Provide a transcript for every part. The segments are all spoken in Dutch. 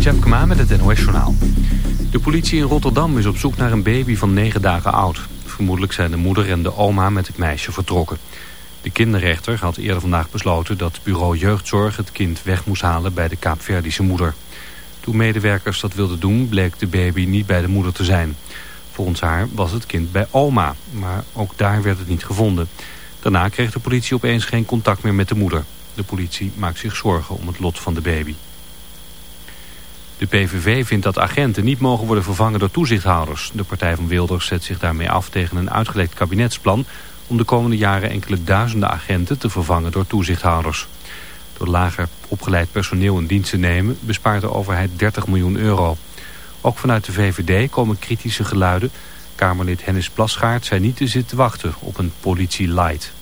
Jeroen Tjepkema met het NOS Journaal. De politie in Rotterdam is op zoek naar een baby van negen dagen oud. Vermoedelijk zijn de moeder en de oma met het meisje vertrokken. De kinderrechter had eerder vandaag besloten dat bureau jeugdzorg het kind weg moest halen bij de Kaapverdische moeder. Toen medewerkers dat wilden doen bleek de baby niet bij de moeder te zijn. Volgens haar was het kind bij oma, maar ook daar werd het niet gevonden. Daarna kreeg de politie opeens geen contact meer met de moeder. De politie maakt zich zorgen om het lot van de baby. De PVV vindt dat agenten niet mogen worden vervangen door toezichthouders. De partij van Wilders zet zich daarmee af tegen een uitgelekt kabinetsplan... om de komende jaren enkele duizenden agenten te vervangen door toezichthouders. Door lager opgeleid personeel in dienst te nemen bespaart de overheid 30 miljoen euro. Ook vanuit de VVD komen kritische geluiden. Kamerlid Hennis Plasgaard zei niet te zitten wachten op een politie light.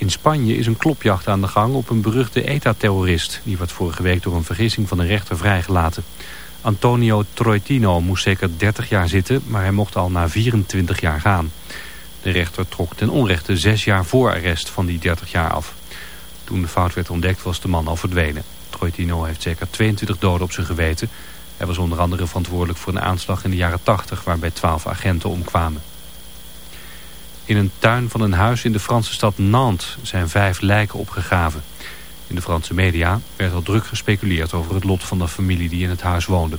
In Spanje is een klopjacht aan de gang op een beruchte ETA-terrorist. Die werd vorige week door een vergissing van de rechter vrijgelaten. Antonio Troitino moest zeker 30 jaar zitten, maar hij mocht al na 24 jaar gaan. De rechter trok ten onrechte zes jaar voor arrest van die 30 jaar af. Toen de fout werd ontdekt was de man al verdwenen. Troitino heeft zeker 22 doden op zijn geweten. Hij was onder andere verantwoordelijk voor een aanslag in de jaren 80 waarbij 12 agenten omkwamen. In een tuin van een huis in de Franse stad Nantes zijn vijf lijken opgegraven. In de Franse media werd al druk gespeculeerd over het lot van de familie die in het huis woonde.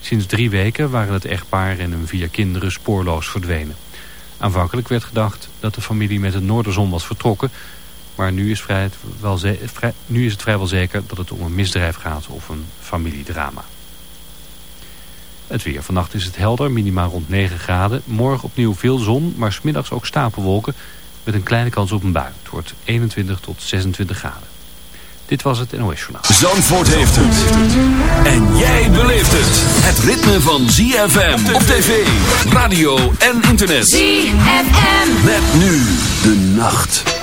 Sinds drie weken waren het echtpaar en hun vier kinderen spoorloos verdwenen. Aanvankelijk werd gedacht dat de familie met de Noorderzon was vertrokken... maar nu is, nu is het vrijwel zeker dat het om een misdrijf gaat of een familiedrama. Het weer. Vannacht is het helder, minimaal rond 9 graden. Morgen opnieuw veel zon, maar smiddags ook stapelwolken... met een kleine kans op een bui. Het wordt 21 tot 26 graden. Dit was het NOS Journaal. Zandvoort heeft het. En jij beleeft het. Het ritme van ZFM op tv, radio en internet. ZFM. Met nu de nacht.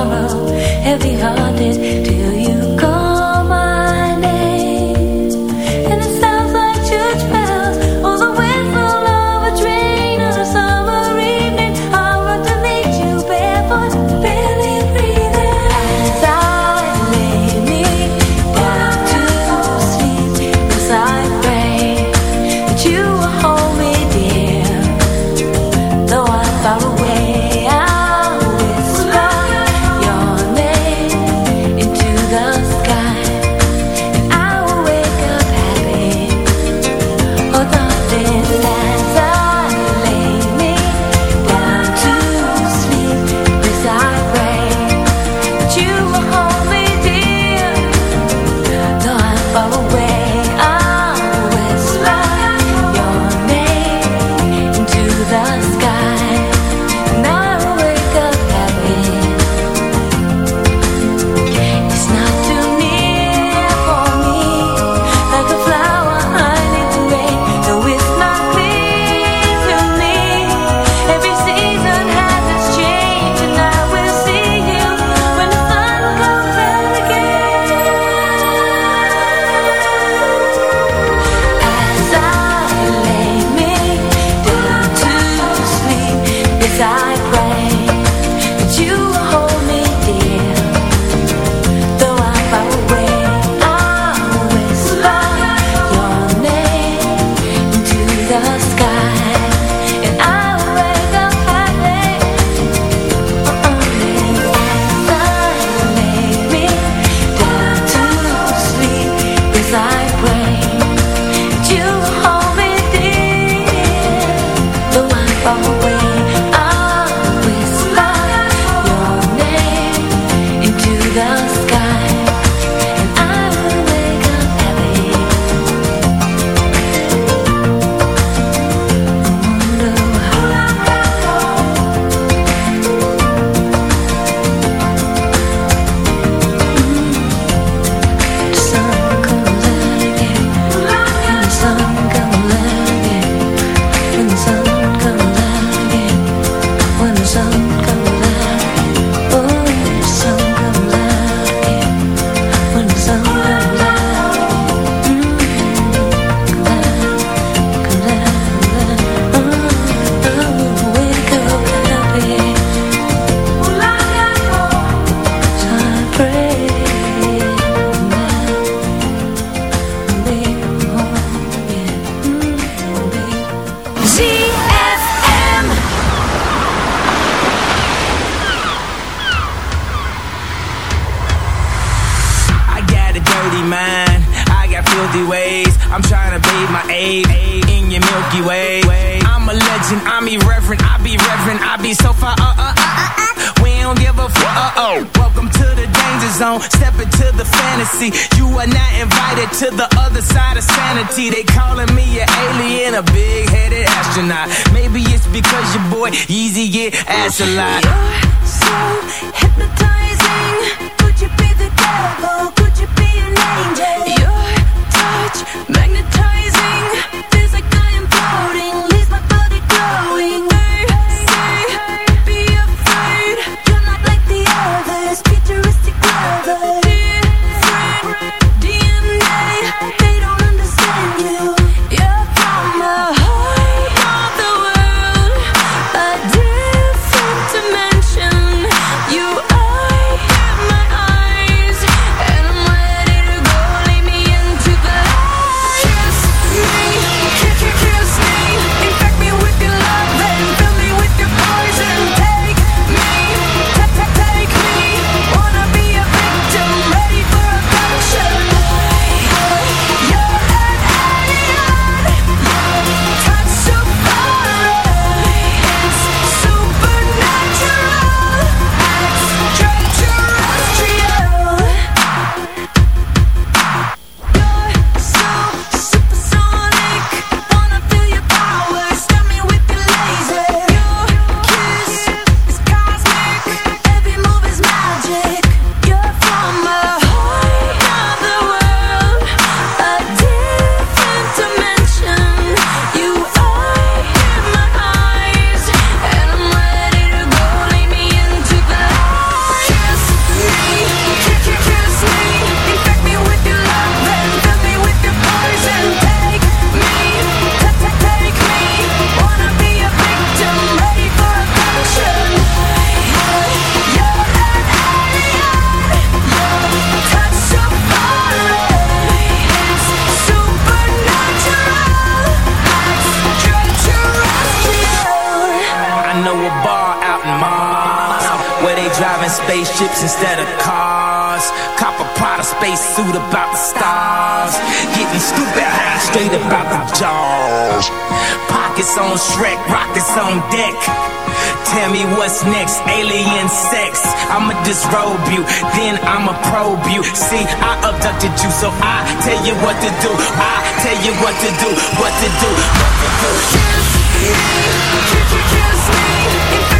sorrow, heavy hearted. straight about the jaws. Pockets on Shrek, rockets on deck. Tell me what's next, alien sex. I'ma disrobe you, then I'ma probe you. See, I abducted you, so I tell you what to do. I tell you what to do, what to do, what to do. Kiss, me, kiss me.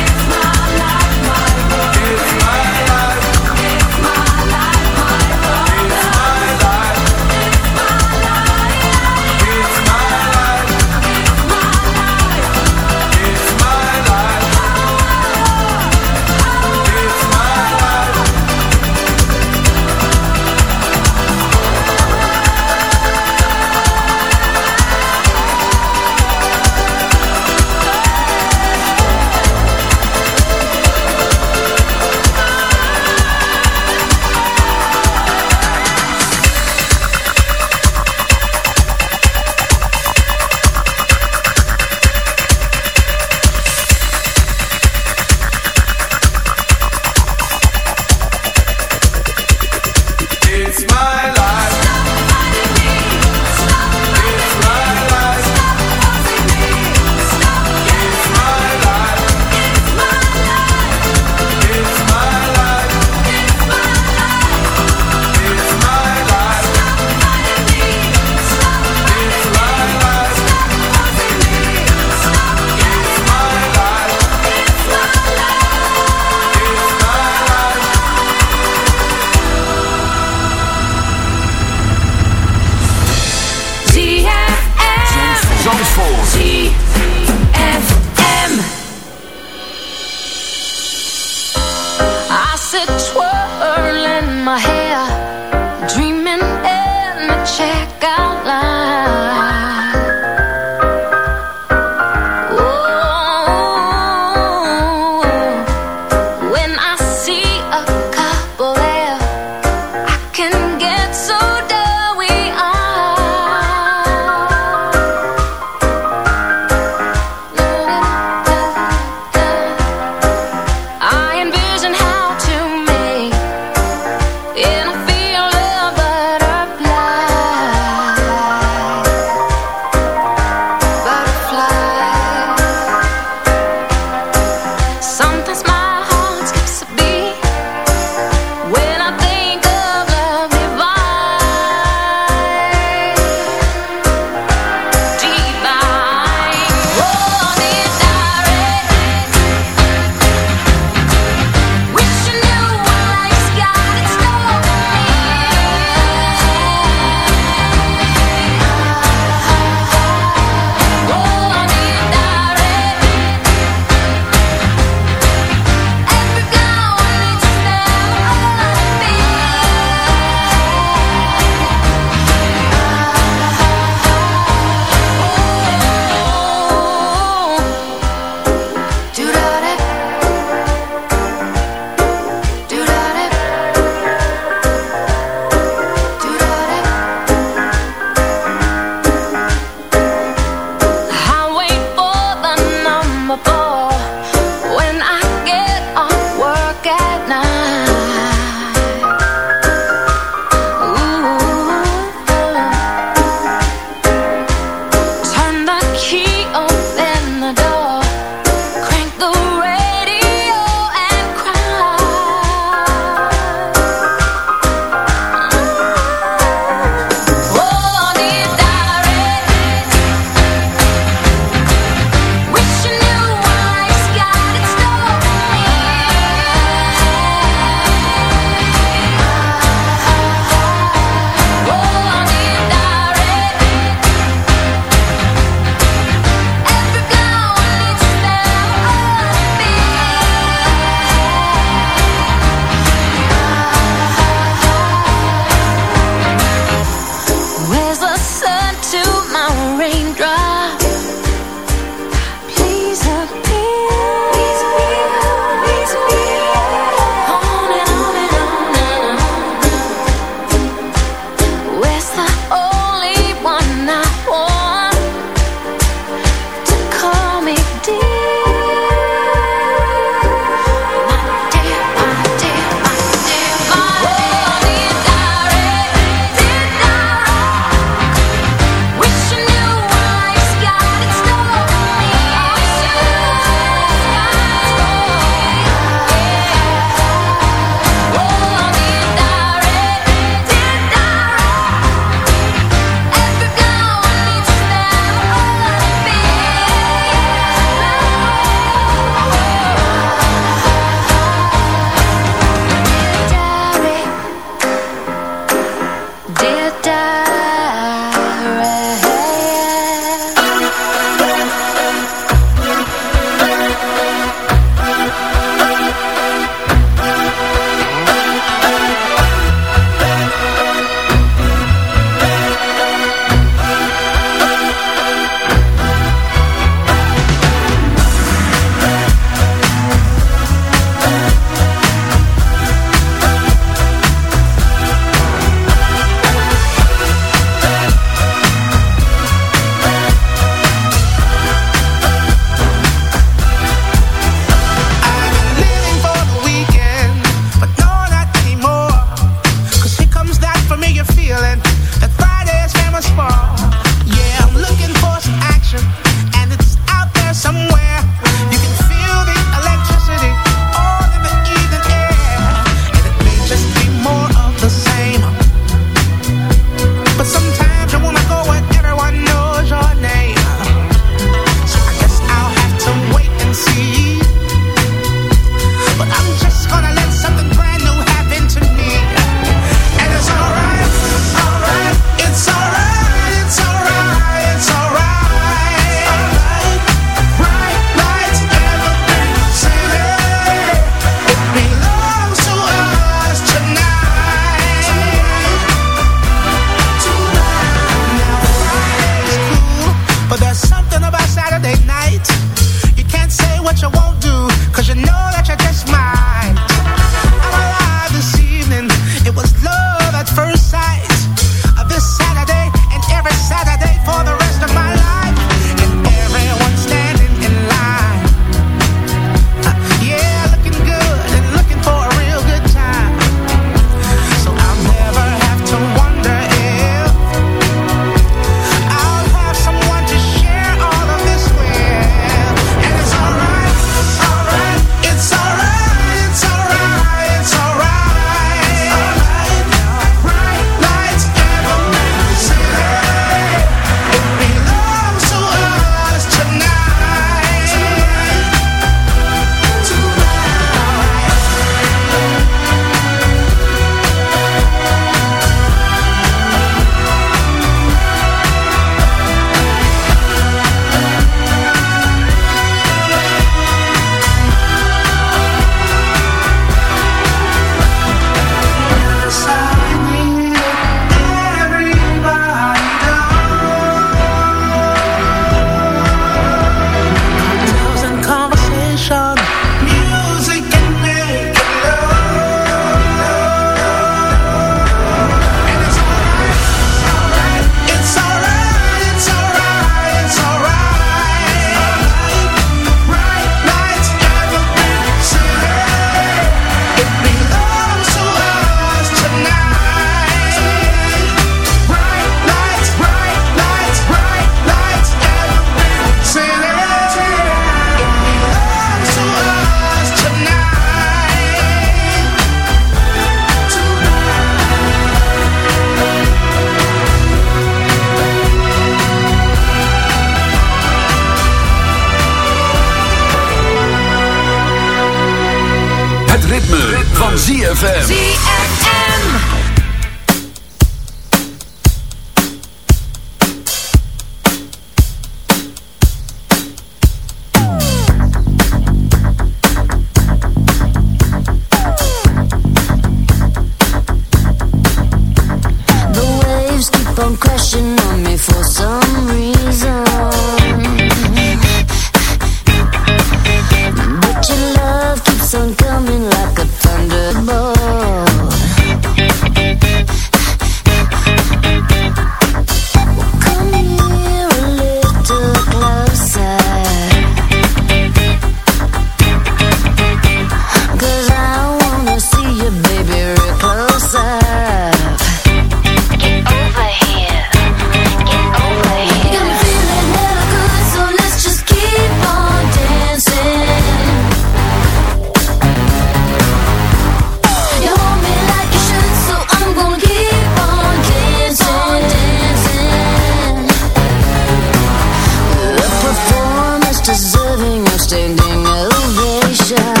Asia.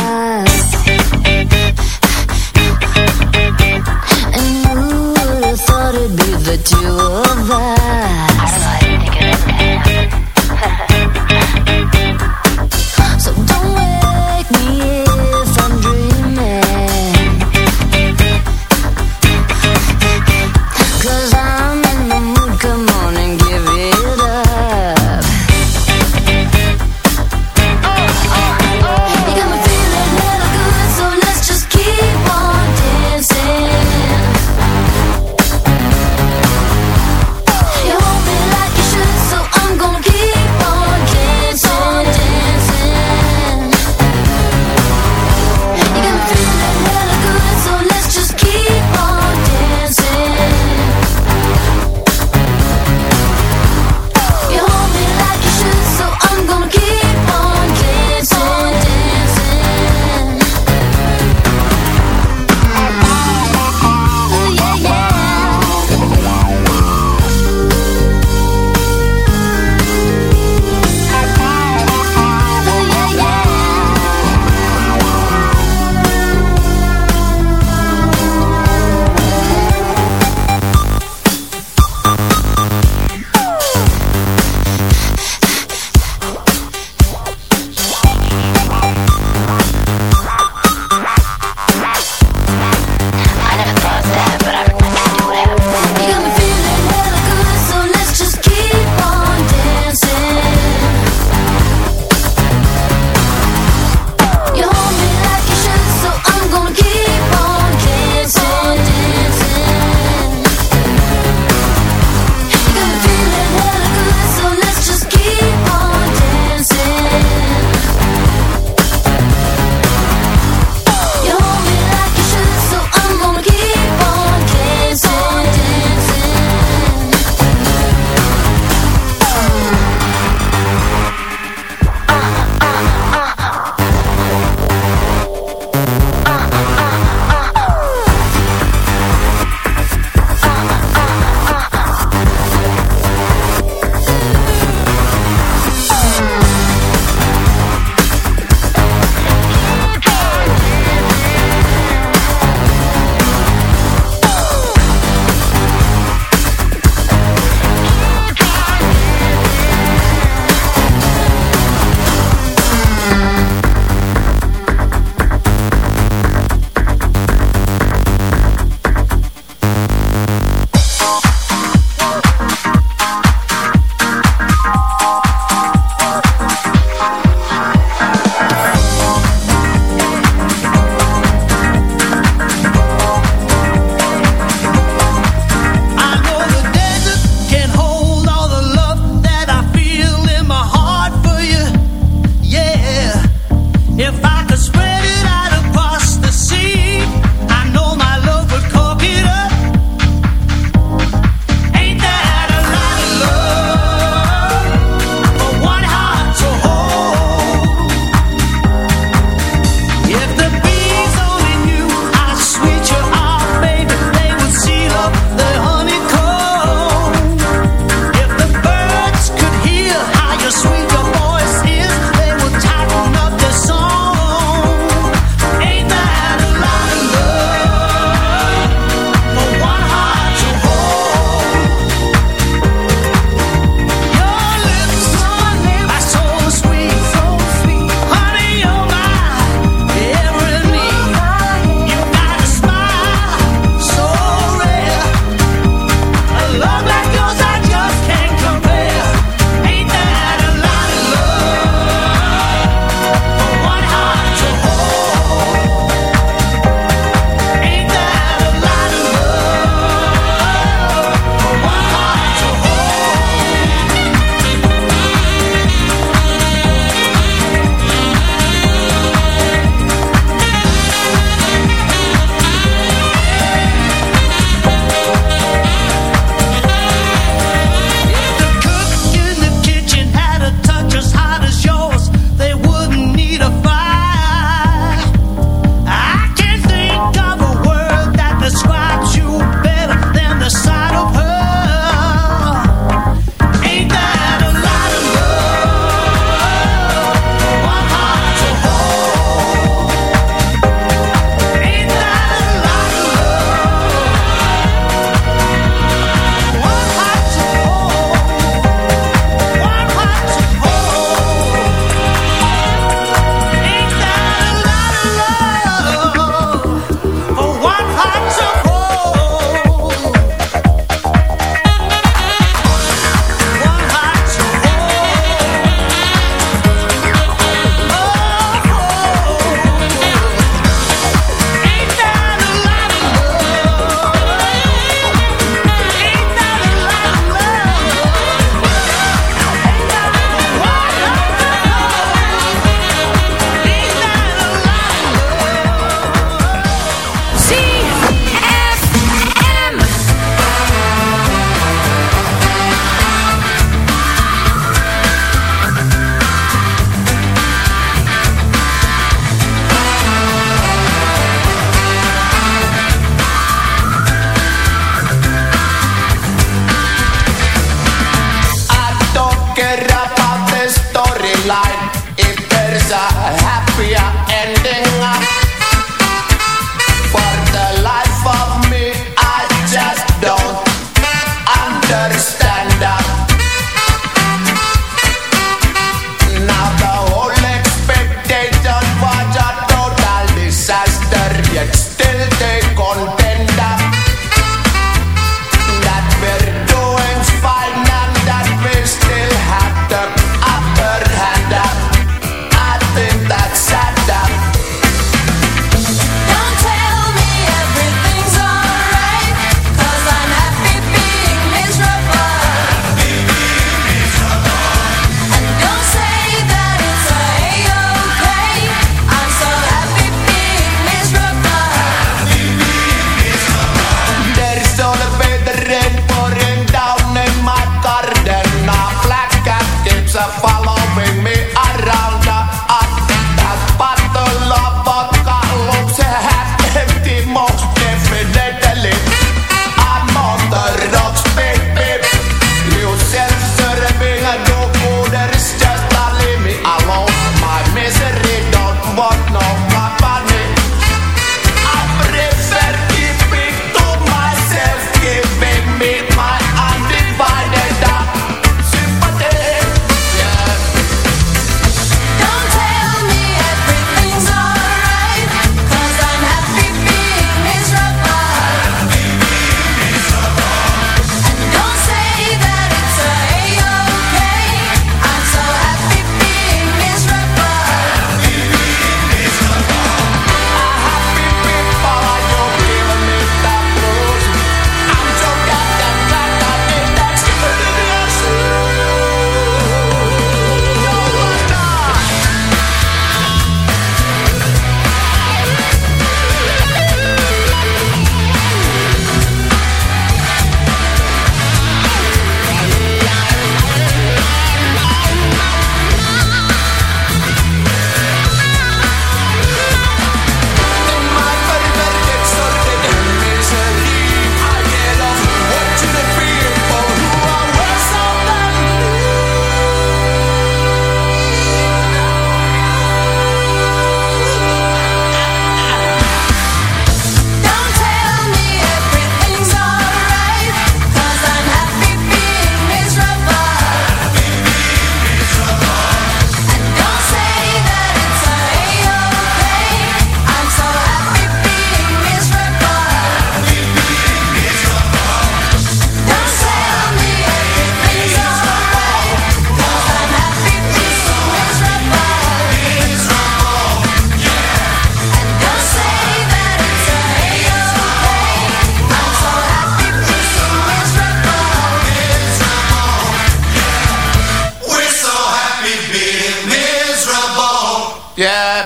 Yeah.